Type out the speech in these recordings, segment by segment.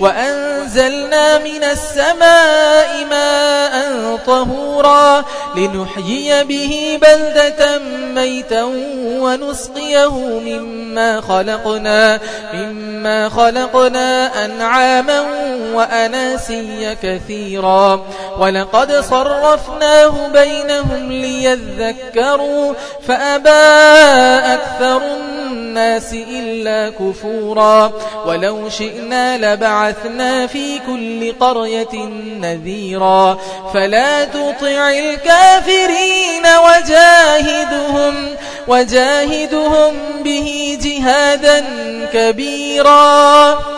وأنزلنا من السماء ماء طهورا لنحيي به بلدة ميتا ونسقيه مما خلقنا مما خلقنا أنعاما وأناسيا كثيرا ولقد صرفناه بينهم ليذكروا فأبى أكثر الناس إلا كفورا ولو شئنا لبعثنا في كل قرية نذيرا فلا تطع الكافرين وجاهدهم وجاهدهم به جهادا كبيرا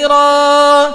خيرا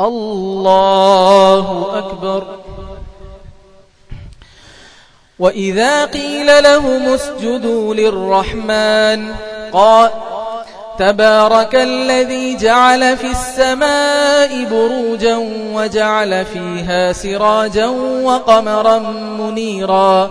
الله أكبر. وإذا قيل لهم اسجدوا للرحمن قال تبارك الذي جعل في السماء بروجا وجعل فيها سراجا وقمرا منيرا.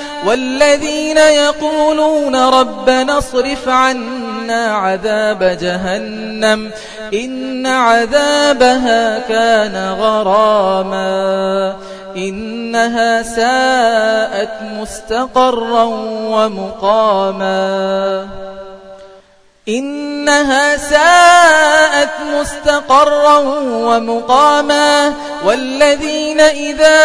والذين يقولون ربنا اصرف عنا عذاب جهنم إن عذابها كان غراما إنها ساءت مستقرا ومقاما إنها ساءت مستقرا ومقاما والذين إذا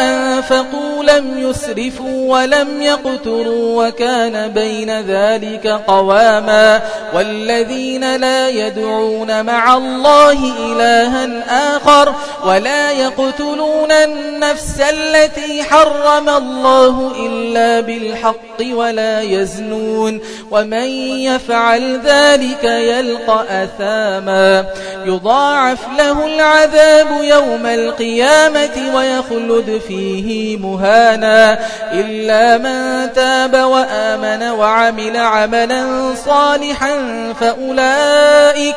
أنفقوا لم يسرفوا ولم يقتروا وكان بين ذلك قواما والذين لا يدعون مع الله إلها آخر ولا يقتلون النفس التي حرم الله إلا بالحق ولا يزنون ومن يفعل ذلك يلقى أثاما يضاعف له العذاب يوم القيامة ويخلد فيه مهانا إلا من تاب وآمن وعمل عملا صالحا فأولئك